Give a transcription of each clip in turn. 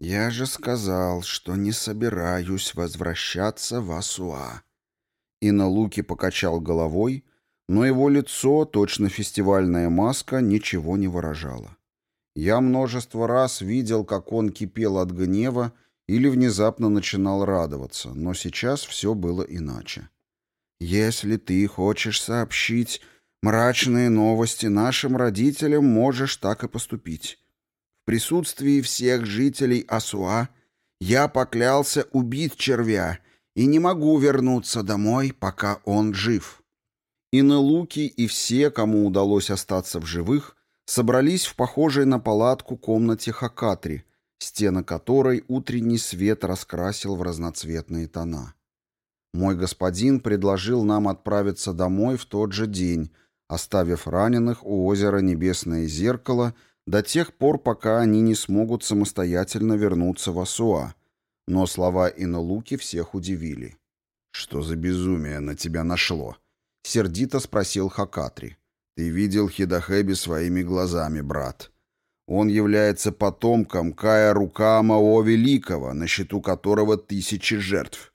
«Я же сказал, что не собираюсь возвращаться в Асуа». И на луке покачал головой, но его лицо, точно фестивальная маска, ничего не выражало. Я множество раз видел, как он кипел от гнева или внезапно начинал радоваться, но сейчас все было иначе. «Если ты хочешь сообщить мрачные новости нашим родителям, можешь так и поступить. Присутствии всех жителей Асуа я поклялся убить червя и не могу вернуться домой, пока он жив». И Нелуки, и все, кому удалось остаться в живых, собрались в похожей на палатку комнате Хакатри, стены которой утренний свет раскрасил в разноцветные тона. Мой господин предложил нам отправиться домой в тот же день, оставив раненых у озера Небесное Зеркало до тех пор, пока они не смогут самостоятельно вернуться в Асуа. Но слова Иналуки всех удивили. «Что за безумие на тебя нашло?» — сердито спросил Хакатри. Ты видел Хидахеби своими глазами, брат. Он является потомком Кая Рукама О Великого, на счету которого тысячи жертв.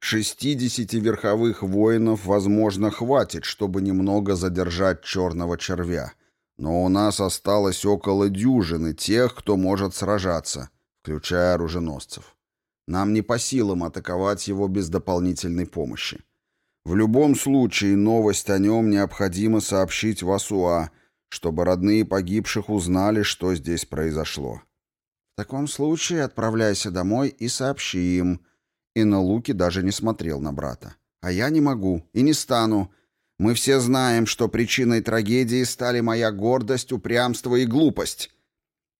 Шестидесяти верховых воинов, возможно, хватит, чтобы немного задержать черного червя. Но у нас осталось около дюжины тех, кто может сражаться, включая оруженосцев. Нам не по силам атаковать его без дополнительной помощи. В любом случае новость о нем необходимо сообщить в Асуа, чтобы родные погибших узнали, что здесь произошло. В таком случае отправляйся домой и сообщи им. И на Луки даже не смотрел на брата. А я не могу и не стану. Мы все знаем, что причиной трагедии стали моя гордость, упрямство и глупость.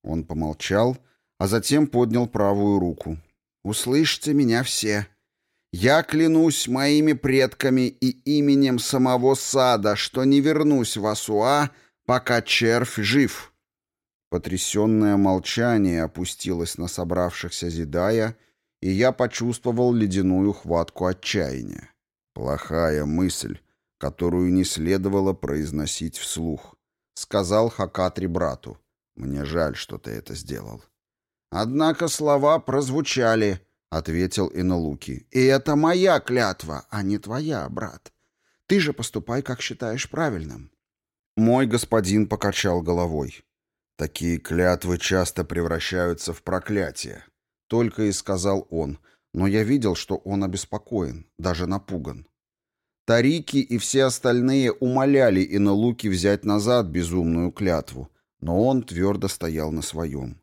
Он помолчал, а затем поднял правую руку. «Услышьте меня все. Я клянусь моими предками и именем самого сада, что не вернусь в Асуа, пока червь жив». Потрясенное молчание опустилось на собравшихся Зидая, и я почувствовал ледяную хватку отчаяния. «Плохая мысль, которую не следовало произносить вслух», — сказал Хакатри брату. «Мне жаль, что ты это сделал». Однако слова прозвучали — ответил Иналуки. «И это моя клятва, а не твоя, брат. Ты же поступай, как считаешь правильным». Мой господин покачал головой. «Такие клятвы часто превращаются в проклятие», — только и сказал он, но я видел, что он обеспокоен, даже напуган. Тарики и все остальные умоляли Иналуки взять назад безумную клятву, но он твердо стоял на своем.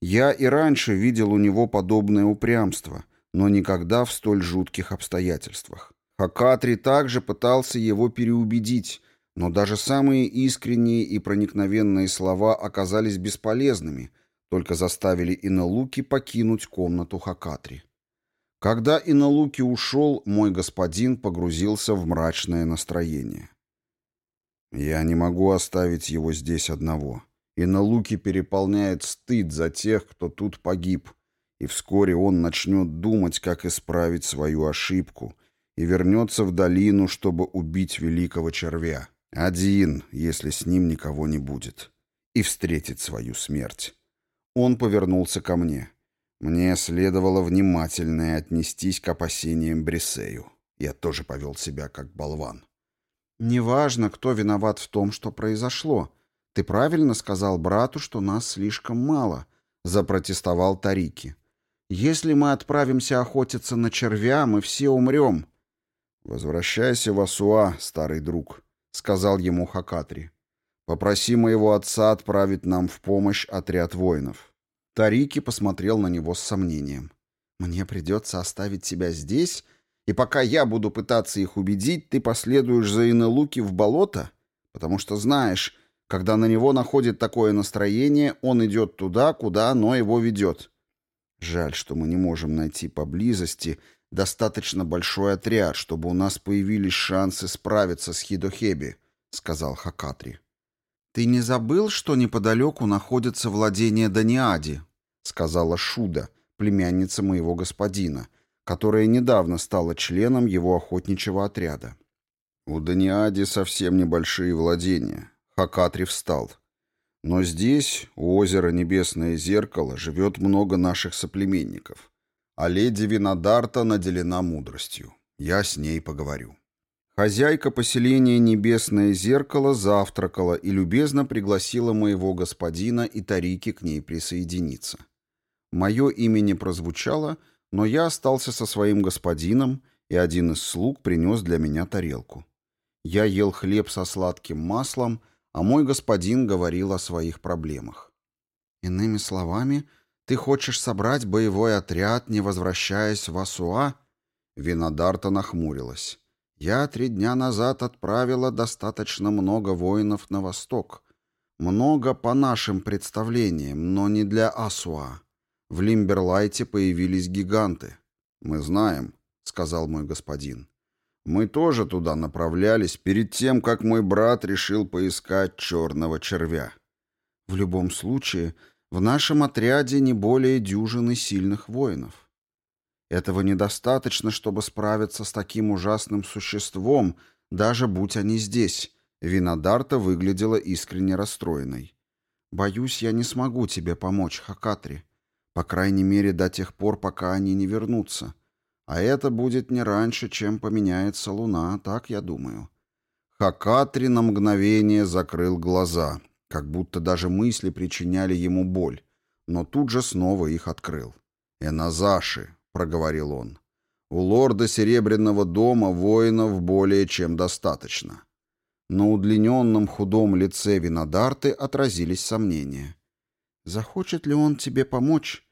Я и раньше видел у него подобное упрямство, но никогда в столь жутких обстоятельствах. Хакатри также пытался его переубедить, но даже самые искренние и проникновенные слова оказались бесполезными, только заставили Иналуки покинуть комнату Хакатри. Когда Иналуки ушел, мой господин погрузился в мрачное настроение. «Я не могу оставить его здесь одного», и на луке переполняет стыд за тех, кто тут погиб, и вскоре он начнет думать, как исправить свою ошибку, и вернется в долину, чтобы убить великого червя. Один, если с ним никого не будет, и встретит свою смерть. Он повернулся ко мне. Мне следовало внимательно отнестись к опасениям Брисею. Я тоже повел себя как болван. «Неважно, кто виноват в том, что произошло», «Ты правильно сказал брату, что нас слишком мало», — запротестовал Тарики. «Если мы отправимся охотиться на червя, мы все умрем». «Возвращайся в Асуа, старый друг», — сказал ему Хакатри. «Попроси моего отца отправить нам в помощь отряд воинов». Тарики посмотрел на него с сомнением. «Мне придется оставить тебя здесь, и пока я буду пытаться их убедить, ты последуешь за Инелуки в болото? Потому что знаешь, когда на него находит такое настроение, он идет туда, куда оно его ведет. Жаль, что мы не можем найти поблизости достаточно большой отряд, чтобы у нас появились шансы справиться с Хидохеби, сказал Хакатри. Ты не забыл, что неподалеку находится владение Даниади, сказала Шуда, племянница моего господина, которая недавно стала членом его охотничьего отряда. У Даниади совсем небольшие владения. Хакатри встал. Но здесь, у озера Небесное Зеркало, живет много наших соплеменников. А леди Винодарта наделена мудростью. Я с ней поговорю. Хозяйка поселения Небесное Зеркало завтракала и любезно пригласила моего господина и Тарики к ней присоединиться. Мое имя не прозвучало, но я остался со своим господином, и один из слуг принес для меня тарелку. Я ел хлеб со сладким маслом, а мой господин говорил о своих проблемах. «Иными словами, ты хочешь собрать боевой отряд, не возвращаясь в Асуа?» Винодарта нахмурилась. «Я три дня назад отправила достаточно много воинов на восток. Много по нашим представлениям, но не для Асуа. В Лимберлайте появились гиганты. Мы знаем», — сказал мой господин. Мы тоже туда направлялись перед тем, как мой брат решил поискать черного червя. В любом случае, в нашем отряде не более дюжины сильных воинов. Этого недостаточно, чтобы справиться с таким ужасным существом, даже будь они здесь. Винодарта выглядела искренне расстроенной. «Боюсь, я не смогу тебе помочь, Хакатри. По крайней мере, до тех пор, пока они не вернутся. А это будет не раньше, чем поменяется луна, так я думаю. Хакатри на мгновение закрыл глаза, как будто даже мысли причиняли ему боль, но тут же снова их открыл. «Эназаши», — проговорил он, — «у лорда Серебряного дома воинов более чем достаточно». На удлиненном худом лице Винодарты отразились сомнения. «Захочет ли он тебе помочь?»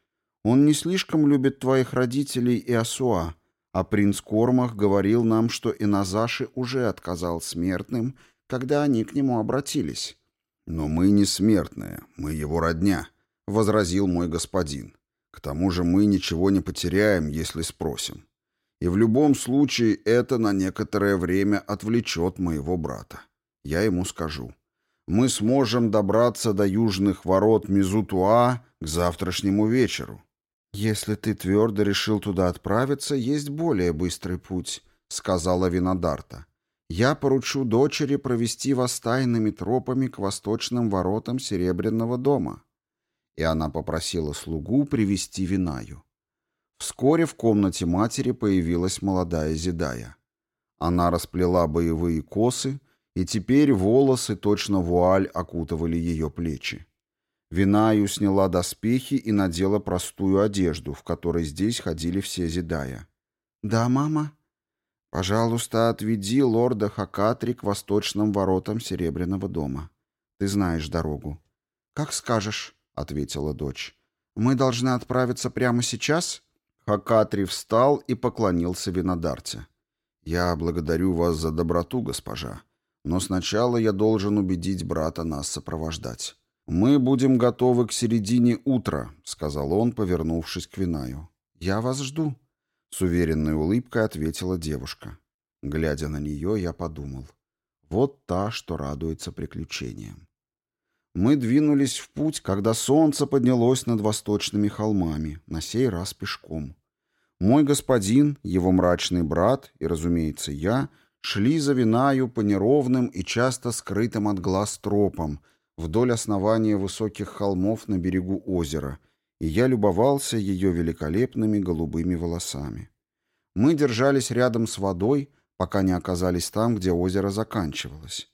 Он не слишком любит твоих родителей и Асуа, а принц Кормах говорил нам, что Иназаши уже отказал смертным, когда они к нему обратились. «Но мы не смертные, мы его родня», — возразил мой господин. «К тому же мы ничего не потеряем, если спросим. И в любом случае это на некоторое время отвлечет моего брата. Я ему скажу. Мы сможем добраться до южных ворот Мизутуа к завтрашнему вечеру. «Если ты твердо решил туда отправиться, есть более быстрый путь», — сказала Винодарта. «Я поручу дочери провести вас тайными тропами к восточным воротам Серебряного дома». И она попросила слугу привести Винаю. Вскоре в комнате матери появилась молодая Зидая. Она расплела боевые косы, и теперь волосы, точно вуаль, окутывали ее плечи. Винаю сняла доспехи и надела простую одежду, в которой здесь ходили все Зидая. «Да, мама?» «Пожалуйста, отведи лорда Хакатри к восточным воротам Серебряного дома. Ты знаешь дорогу». «Как скажешь», — ответила дочь. «Мы должны отправиться прямо сейчас?» Хакатри встал и поклонился Винодарте. «Я благодарю вас за доброту, госпожа, но сначала я должен убедить брата нас сопровождать». «Мы будем готовы к середине утра», — сказал он, повернувшись к Винаю. «Я вас жду», — с уверенной улыбкой ответила девушка. Глядя на нее, я подумал. Вот та, что радуется приключениям. Мы двинулись в путь, когда солнце поднялось над восточными холмами, на сей раз пешком. Мой господин, его мрачный брат и, разумеется, я шли за Винаю по неровным и часто скрытым от глаз тропам, вдоль основания высоких холмов на берегу озера, и я любовался ее великолепными голубыми волосами. Мы держались рядом с водой, пока не оказались там, где озеро заканчивалось.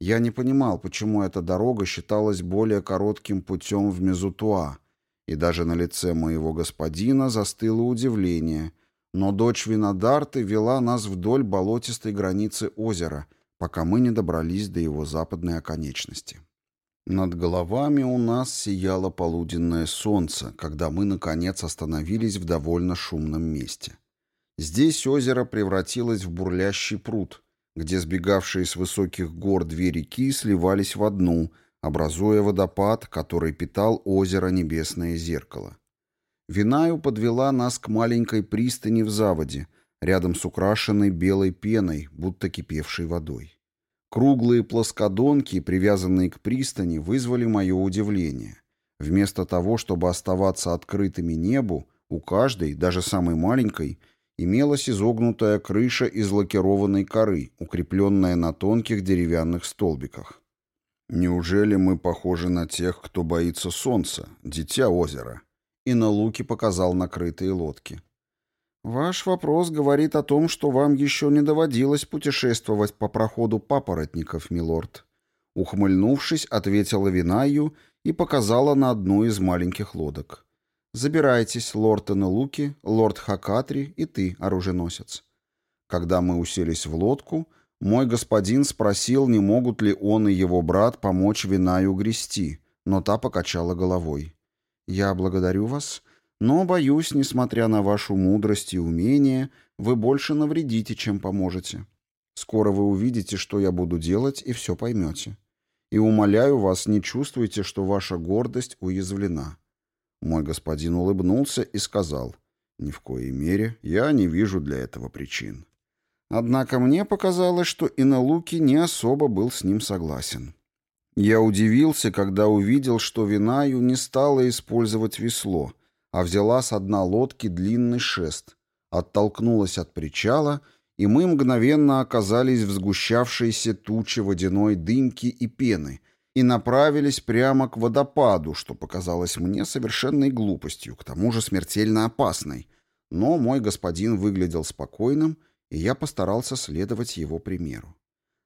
Я не понимал, почему эта дорога считалась более коротким путем в Мезутуа, и даже на лице моего господина застыло удивление, но дочь Винодарты вела нас вдоль болотистой границы озера, пока мы не добрались до его западной оконечности. Над головами у нас сияло полуденное солнце, когда мы, наконец, остановились в довольно шумном месте. Здесь озеро превратилось в бурлящий пруд, где сбегавшие с высоких гор две реки сливались в одну, образуя водопад, который питал озеро Небесное Зеркало. Винаю подвела нас к маленькой пристани в заводе, рядом с украшенной белой пеной, будто кипевшей водой. Круглые плоскодонки, привязанные к пристани, вызвали мое удивление. Вместо того, чтобы оставаться открытыми небу, у каждой, даже самой маленькой, имелась изогнутая крыша из лакированной коры, укрепленная на тонких деревянных столбиках. Неужели мы похожи на тех, кто боится солнца, дитя озера? И на луке показал накрытые лодки. Ваш вопрос говорит о том, что вам еще не доводилось путешествовать по проходу папоротников, милорд. Ухмыльнувшись, ответила Винаю и показала на одну из маленьких лодок. «Забирайтесь, лорд Энелуки, лорд Хакатри и ты, оруженосец». Когда мы уселись в лодку, мой господин спросил, не могут ли он и его брат помочь Винаю грести, но та покачала головой. «Я благодарю вас, но, боюсь, несмотря на вашу мудрость и умение, вы больше навредите, чем поможете. Скоро вы увидите, что я буду делать, и все поймете. И умоляю вас, не чувствуйте, что ваша гордость уязвлена». Мой господин улыбнулся и сказал, «Ни в коей мере я не вижу для этого причин». Однако мне показалось, что Иналуки не особо был с ним согласен. Я удивился, когда увидел, что Винаю не стала использовать весло, а взяла с дна лодки длинный шест, оттолкнулась от причала, и мы мгновенно оказались в сгущавшейся туче водяной дымки и пены и направились прямо к водопаду, что показалось мне совершенной глупостью, к тому же смертельно опасной. Но мой господин выглядел спокойным, и я постарался следовать его примеру.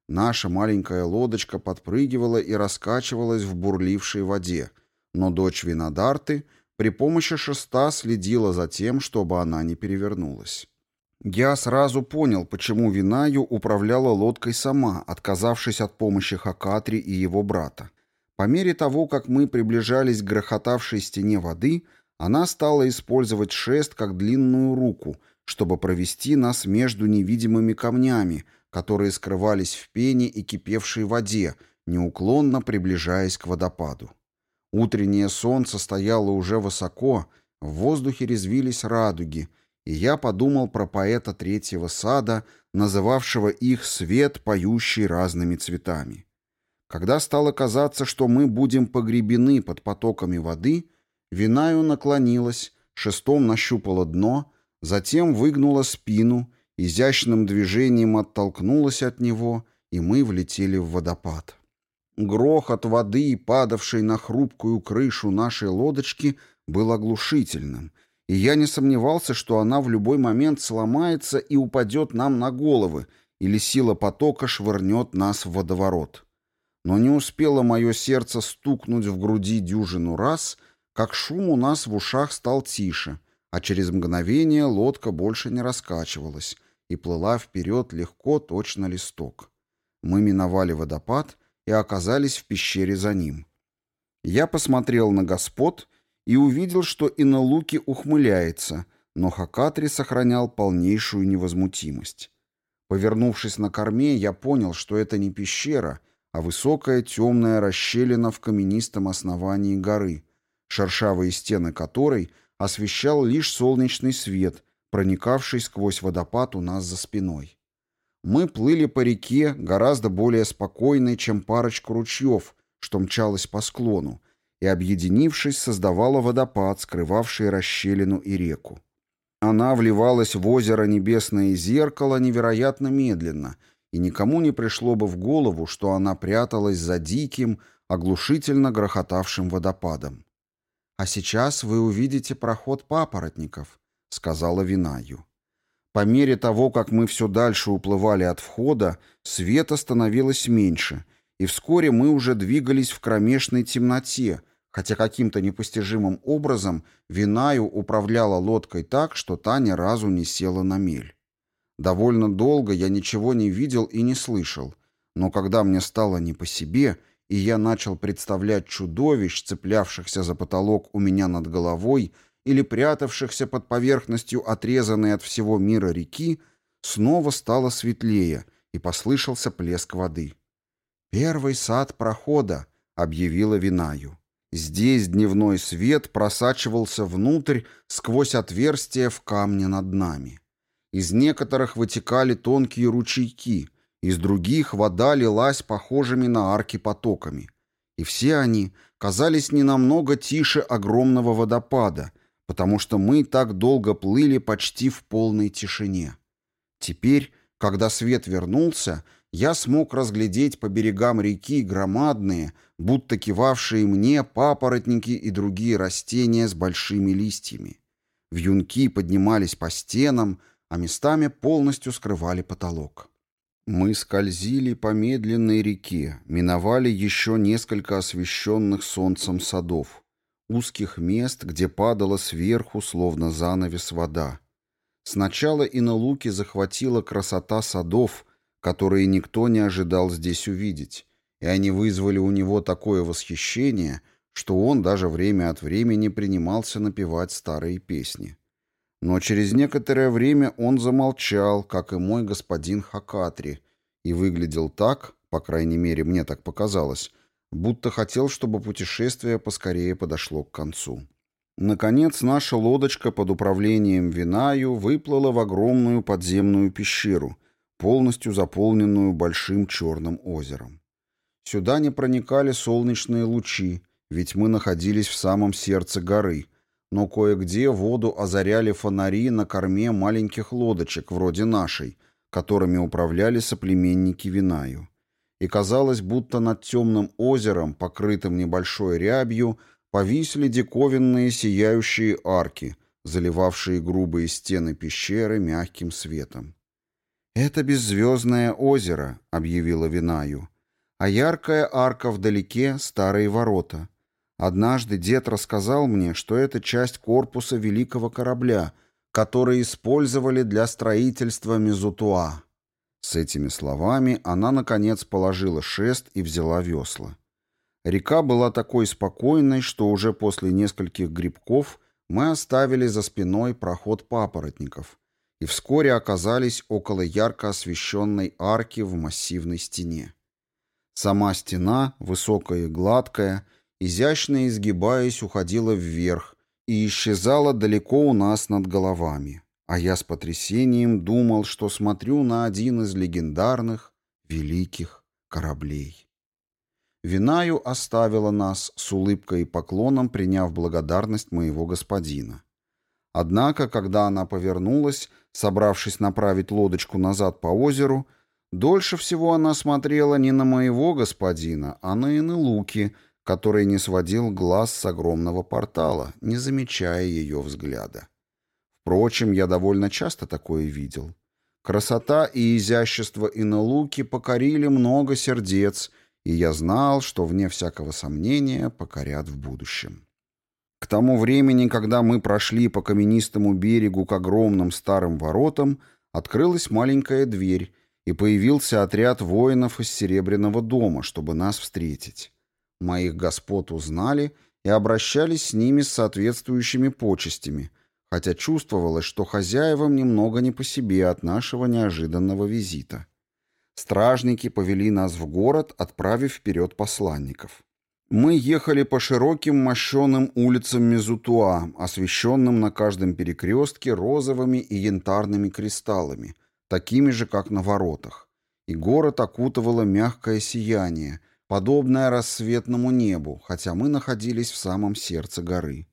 Наша маленькая лодочка подпрыгивала и раскачивалась в бурлившей воде, но дочь Винодарты при помощи шеста следила за тем, чтобы она не перевернулась. Я сразу понял, почему Винаю управляла лодкой сама, отказавшись от помощи Хакатри и его брата. По мере того, как мы приближались к грохотавшей стене воды, она стала использовать шест как длинную руку, чтобы провести нас между невидимыми камнями, которые скрывались в пене и кипевшей воде, неуклонно приближаясь к водопаду. Утреннее солнце стояло уже высоко, в воздухе резвились радуги, и я подумал про поэта третьего сада, называвшего их «свет, поющий разными цветами». Когда стало казаться, что мы будем погребены под потоками воды, Винаю наклонилась, шестом нащупала дно — затем выгнула спину, изящным движением оттолкнулась от него, и мы влетели в водопад. Грохот воды, падавшей на хрупкую крышу нашей лодочки, был оглушительным, и я не сомневался, что она в любой момент сломается и упадет нам на головы, или сила потока швырнет нас в водоворот. Но не успело мое сердце стукнуть в груди дюжину раз, как шум у нас в ушах стал тише — а через мгновение лодка больше не раскачивалась и плыла вперед легко, точно листок. Мы миновали водопад и оказались в пещере за ним. Я посмотрел на господ и увидел, что Иналуки ухмыляется, но Хакатри сохранял полнейшую невозмутимость. Повернувшись на корме, я понял, что это не пещера, а высокая темная расщелина в каменистом основании горы, шершавые стены которой — освещал лишь солнечный свет, проникавший сквозь водопад у нас за спиной. Мы плыли по реке, гораздо более спокойной, чем парочка ручьев, что мчалась по склону, и, объединившись, создавала водопад, скрывавший расщелину и реку. Она вливалась в озеро Небесное Зеркало невероятно медленно, и никому не пришло бы в голову, что она пряталась за диким, оглушительно грохотавшим водопадом. «А сейчас вы увидите проход папоротников», — сказала Винаю. По мере того, как мы все дальше уплывали от входа, света становилось меньше, и вскоре мы уже двигались в кромешной темноте, хотя каким-то непостижимым образом Винаю управляла лодкой так, что та ни разу не села на мель. Довольно долго я ничего не видел и не слышал, но когда мне стало не по себе, и я начал представлять чудовищ, цеплявшихся за потолок у меня над головой или прятавшихся под поверхностью отрезанной от всего мира реки, снова стало светлее, и послышался плеск воды. «Первый сад прохода», — объявила Винаю. Здесь дневной свет просачивался внутрь сквозь отверстия в камне над нами. Из некоторых вытекали тонкие ручейки — из других вода лилась похожими на арки потоками. И все они казались не намного тише огромного водопада, потому что мы так долго плыли почти в полной тишине. Теперь, когда свет вернулся, я смог разглядеть по берегам реки громадные, будто кивавшие мне папоротники и другие растения с большими листьями. Вьюнки поднимались по стенам, а местами полностью скрывали потолок. Мы скользили по медленной реке, миновали еще несколько освещенных солнцем садов, узких мест, где падала сверху, словно занавес, вода. Сначала и на луке захватила красота садов, которые никто не ожидал здесь увидеть, и они вызвали у него такое восхищение, что он даже время от времени принимался напевать старые песни. Но через некоторое время он замолчал, как и мой господин Хакатри, и выглядел так, по крайней мере, мне так показалось, будто хотел, чтобы путешествие поскорее подошло к концу. Наконец, наша лодочка под управлением Винаю выплыла в огромную подземную пещеру, полностью заполненную большим черным озером. Сюда не проникали солнечные лучи, ведь мы находились в самом сердце горы, но кое-где воду озаряли фонари на корме маленьких лодочек, вроде нашей, которыми управляли соплеменники Винаю и казалось, будто над темным озером, покрытым небольшой рябью, повисли диковинные сияющие арки, заливавшие грубые стены пещеры мягким светом. «Это беззвездное озеро», — объявила Винаю, «а яркая арка вдалеке — старые ворота. Однажды дед рассказал мне, что это часть корпуса великого корабля, который использовали для строительства Мезутуа». С этими словами она, наконец, положила шест и взяла весла. Река была такой спокойной, что уже после нескольких грибков мы оставили за спиной проход папоротников и вскоре оказались около ярко освещенной арки в массивной стене. Сама стена, высокая и гладкая, изящно изгибаясь, уходила вверх и исчезала далеко у нас над головами а я с потрясением думал, что смотрю на один из легендарных великих кораблей. Винаю оставила нас с улыбкой и поклоном, приняв благодарность моего господина. Однако, когда она повернулась, собравшись направить лодочку назад по озеру, дольше всего она смотрела не на моего господина, а на Инелуки, который не сводил глаз с огромного портала, не замечая ее взгляда. Впрочем, я довольно часто такое видел. Красота и изящество Иналуки покорили много сердец, и я знал, что, вне всякого сомнения, покорят в будущем. К тому времени, когда мы прошли по каменистому берегу к огромным старым воротам, открылась маленькая дверь, и появился отряд воинов из Серебряного дома, чтобы нас встретить. Моих господ узнали и обращались с ними с соответствующими почестями, хотя чувствовалось, что хозяевам немного не по себе от нашего неожиданного визита. Стражники повели нас в город, отправив вперед посланников. Мы ехали по широким мощеным улицам Мезутуа, освещенным на каждом перекрестке розовыми и янтарными кристаллами, такими же, как на воротах. И город окутывало мягкое сияние, подобное рассветному небу, хотя мы находились в самом сердце горы.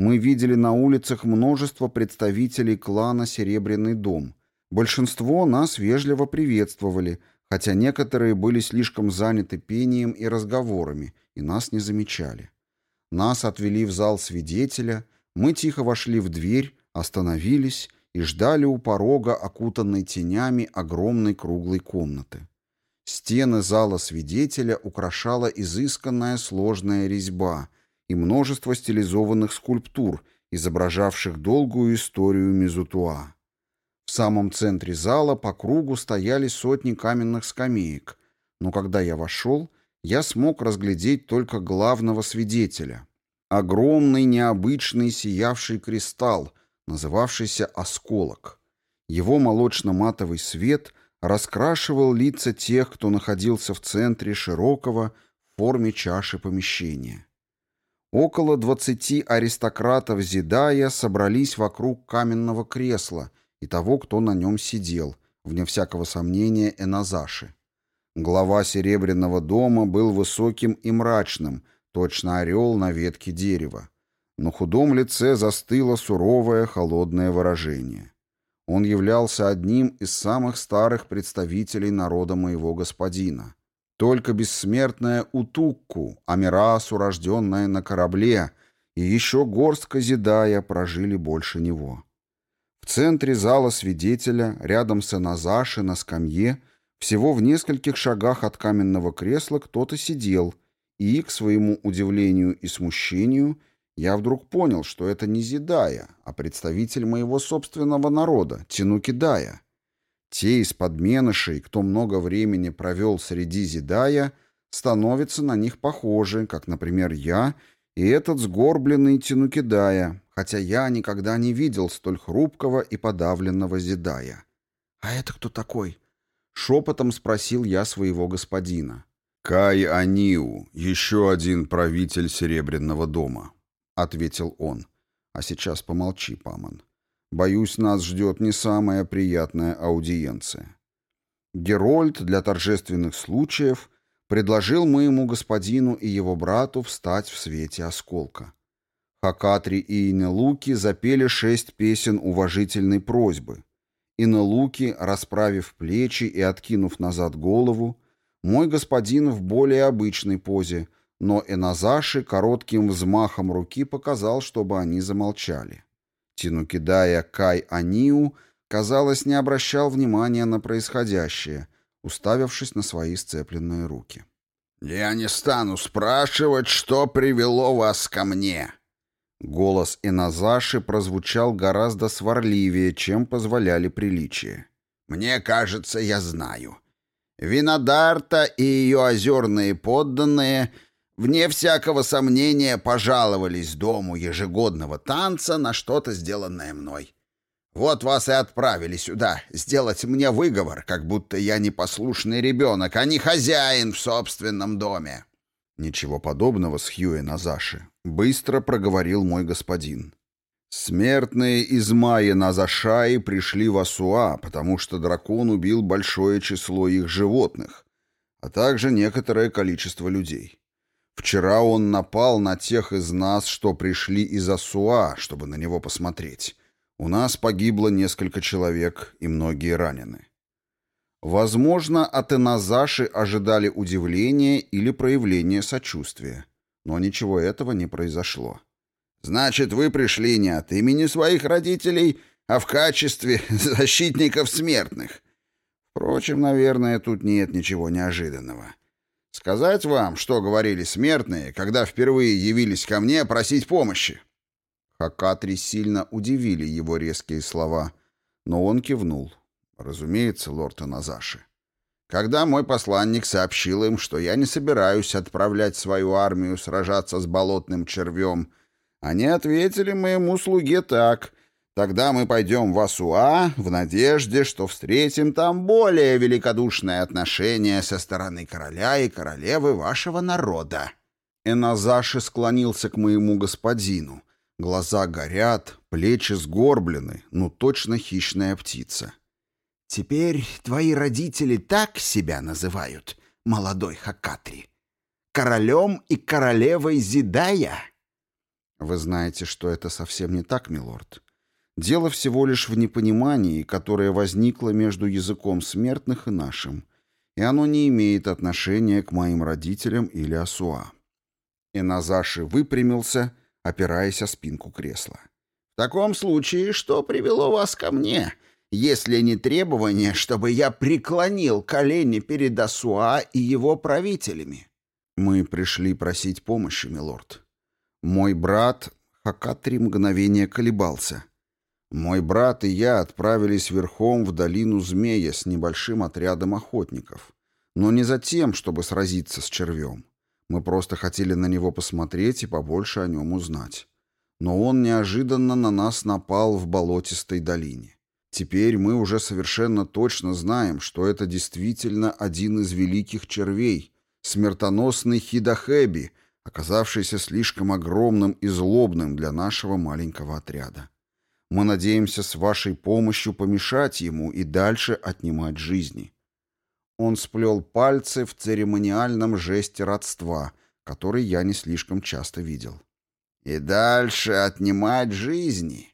Мы видели на улицах множество представителей клана «Серебряный дом». Большинство нас вежливо приветствовали, хотя некоторые были слишком заняты пением и разговорами, и нас не замечали. Нас отвели в зал свидетеля, мы тихо вошли в дверь, остановились и ждали у порога, окутанной тенями огромной круглой комнаты. Стены зала свидетеля украшала изысканная сложная резьба — и множество стилизованных скульптур, изображавших долгую историю Мезутуа. В самом центре зала по кругу стояли сотни каменных скамеек, но когда я вошел, я смог разглядеть только главного свидетеля. Огромный необычный сиявший кристалл, называвшийся осколок. Его молочно-матовый свет раскрашивал лица тех, кто находился в центре широкого в форме чаши помещения. Около двадцати аристократов Зидая собрались вокруг каменного кресла и того, кто на нем сидел, вне всякого сомнения Эназаши. Глава Серебряного дома был высоким и мрачным, точно орел на ветке дерева. На худом лице застыло суровое холодное выражение. Он являлся одним из самых старых представителей народа моего господина. Только бессмертная Утукку, Амирасу, рожденная на корабле, и еще горстка Зидая прожили больше него. В центре зала свидетеля, рядом с Эназаши на скамье, всего в нескольких шагах от каменного кресла кто-то сидел, и, к своему удивлению и смущению, я вдруг понял, что это не Зидая, а представитель моего собственного народа, Тинукидая. Те из подменышей, кто много времени провел среди Зидая, становятся на них похожи, как, например, я и этот сгорбленный Тинукидая, хотя я никогда не видел столь хрупкого и подавленного Зидая. «А это кто такой?» — шепотом спросил я своего господина. «Кай Аниу, еще один правитель Серебряного дома», — ответил он. «А сейчас помолчи, Паман. Боюсь, нас ждет не самая приятная аудиенция». Герольд для торжественных случаев предложил моему господину и его брату встать в свете осколка. Хакатри и Инелуки запели шесть песен уважительной просьбы. Инелуки, расправив плечи и откинув назад голову, мой господин в более обычной позе, но Эназаши коротким взмахом руки показал, чтобы они замолчали. Тинукидая Кай Аниу, казалось, не обращал внимания на происходящее, уставившись на свои сцепленные руки. «Я не стану спрашивать, что привело вас ко мне», Голос Иназаши прозвучал гораздо сварливее, чем позволяли приличия. «Мне кажется, я знаю. Винодарта и ее озерные подданные, вне всякого сомнения, пожаловались дому ежегодного танца на что-то, сделанное мной. Вот вас и отправили сюда, сделать мне выговор, как будто я непослушный ребенок, а не хозяин в собственном доме». Ничего подобного с Хьюи Назаши. Быстро проговорил мой господин. Смертные из Майя Назашаи пришли в Асуа, потому что дракон убил большое число их животных, а также некоторое количество людей. Вчера он напал на тех из нас, что пришли из Асуа, чтобы на него посмотреть. У нас погибло несколько человек, и многие ранены. Возможно, от Эназаши ожидали удивления или проявления сочувствия. Но ничего этого не произошло. «Значит, вы пришли не от имени своих родителей, а в качестве защитников смертных. Впрочем, наверное, тут нет ничего неожиданного. Сказать вам, что говорили смертные, когда впервые явились ко мне просить помощи?» Хакатри сильно удивили его резкие слова, но он кивнул. Разумеется, лорд Аназаши. Когда мой посланник сообщил им, что я не собираюсь отправлять свою армию сражаться с болотным червем, они ответили моему слуге так. Тогда мы пойдем в Асуа в надежде, что встретим там более великодушное отношение со стороны короля и королевы вашего народа. Эназаши склонился к моему господину. Глаза горят, плечи сгорблены, ну точно хищная птица. Теперь твои родители так себя называют, молодой Хакатри. Королем и королевой Зидая. Вы знаете, что это совсем не так, милорд. Дело всего лишь в непонимании, которое возникло между языком смертных и нашим, и оно не имеет отношения к моим родителям или Асуа. Иназаши выпрямился, опираясь о спинку кресла. «В таком случае, что привело вас ко мне?» если не требование, чтобы я преклонил колени перед Асуа и его правителями. Мы пришли просить помощи, милорд. Мой брат Хакатри мгновение колебался. Мой брат и я отправились верхом в долину Змея с небольшим отрядом охотников. Но не за тем, чтобы сразиться с червем. Мы просто хотели на него посмотреть и побольше о нем узнать. Но он неожиданно на нас напал в болотистой долине. Теперь мы уже совершенно точно знаем, что это действительно один из великих червей, смертоносный Хидахэби, оказавшийся слишком огромным и злобным для нашего маленького отряда. Мы надеемся с вашей помощью помешать ему и дальше отнимать жизни. Он сплел пальцы в церемониальном жесте родства, который я не слишком часто видел. «И дальше отнимать жизни?»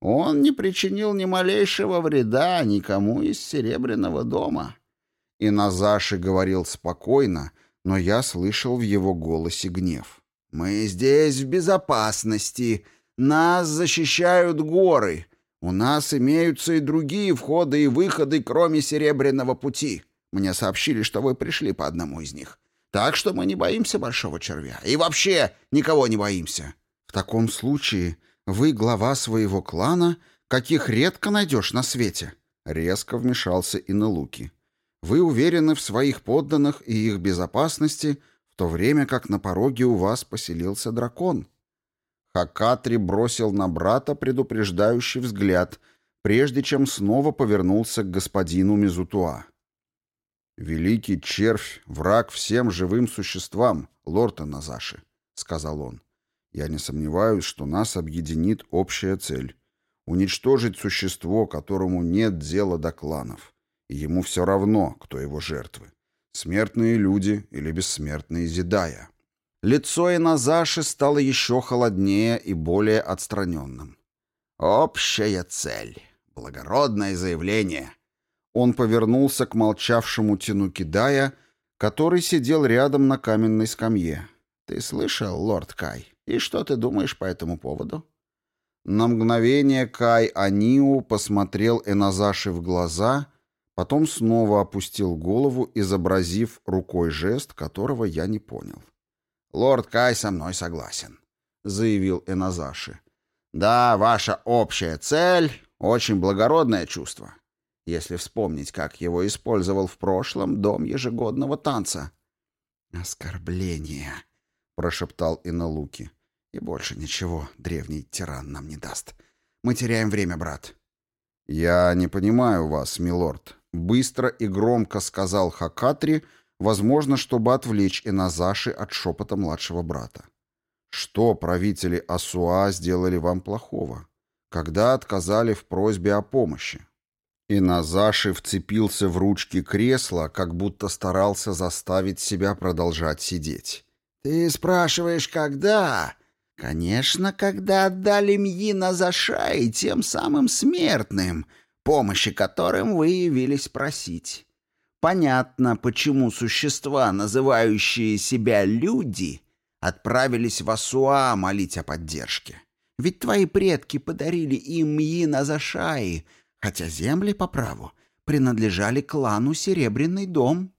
Он не причинил ни малейшего вреда никому из Серебряного дома». И Назаши говорил спокойно, но я слышал в его голосе гнев. «Мы здесь в безопасности. Нас защищают горы. У нас имеются и другие входы и выходы, кроме Серебряного пути. Мне сообщили, что вы пришли по одному из них. Так что мы не боимся Большого Червя. И вообще никого не боимся». «В таком случае вы глава своего клана, каких редко найдешь на свете», — резко вмешался Иналуки. «Вы уверены в своих подданных и их безопасности, в то время как на пороге у вас поселился дракон». Хакатри бросил на брата предупреждающий взгляд, прежде чем снова повернулся к господину Мизутуа. «Великий червь — враг всем живым существам, лорд Аназаши», — сказал он. Я не сомневаюсь, что нас объединит общая цель — уничтожить существо, которому нет дела до кланов. И ему все равно, кто его жертвы. Смертные люди или бессмертные Зидая. Лицо Иназаши стало еще холоднее и более отстраненным. «Общая цель. Благородное заявление». Он повернулся к молчавшему Тинукидая, который сидел рядом на каменной скамье. «Ты слышал, лорд Кай?» И что ты думаешь по этому поводу?» На мгновение Кай Аниу посмотрел Эназаши в глаза, потом снова опустил голову, изобразив рукой жест, которого я не понял. «Лорд Кай со мной согласен», — заявил Эназаши. «Да, ваша общая цель — очень благородное чувство, если вспомнить, как его использовал в прошлом дом ежегодного танца». «Оскорбление», — прошептал Иналуки. И больше ничего древний тиран нам не даст. Мы теряем время, брат. Я не понимаю вас, милорд. Быстро и громко сказал Хакатри, возможно, чтобы отвлечь Иназаши от шепота младшего брата. Что правители Асуа сделали вам плохого? Когда отказали в просьбе о помощи? Иназаши вцепился в ручки кресла, как будто старался заставить себя продолжать сидеть. «Ты спрашиваешь, когда?» Конечно, когда отдали Мьина за шай тем самым смертным, помощи которым вы явились просить. Понятно, почему существа, называющие себя люди, отправились в Асуа молить о поддержке. Ведь твои предки подарили им Мьина за шаи, хотя земли по праву принадлежали клану Серебряный дом.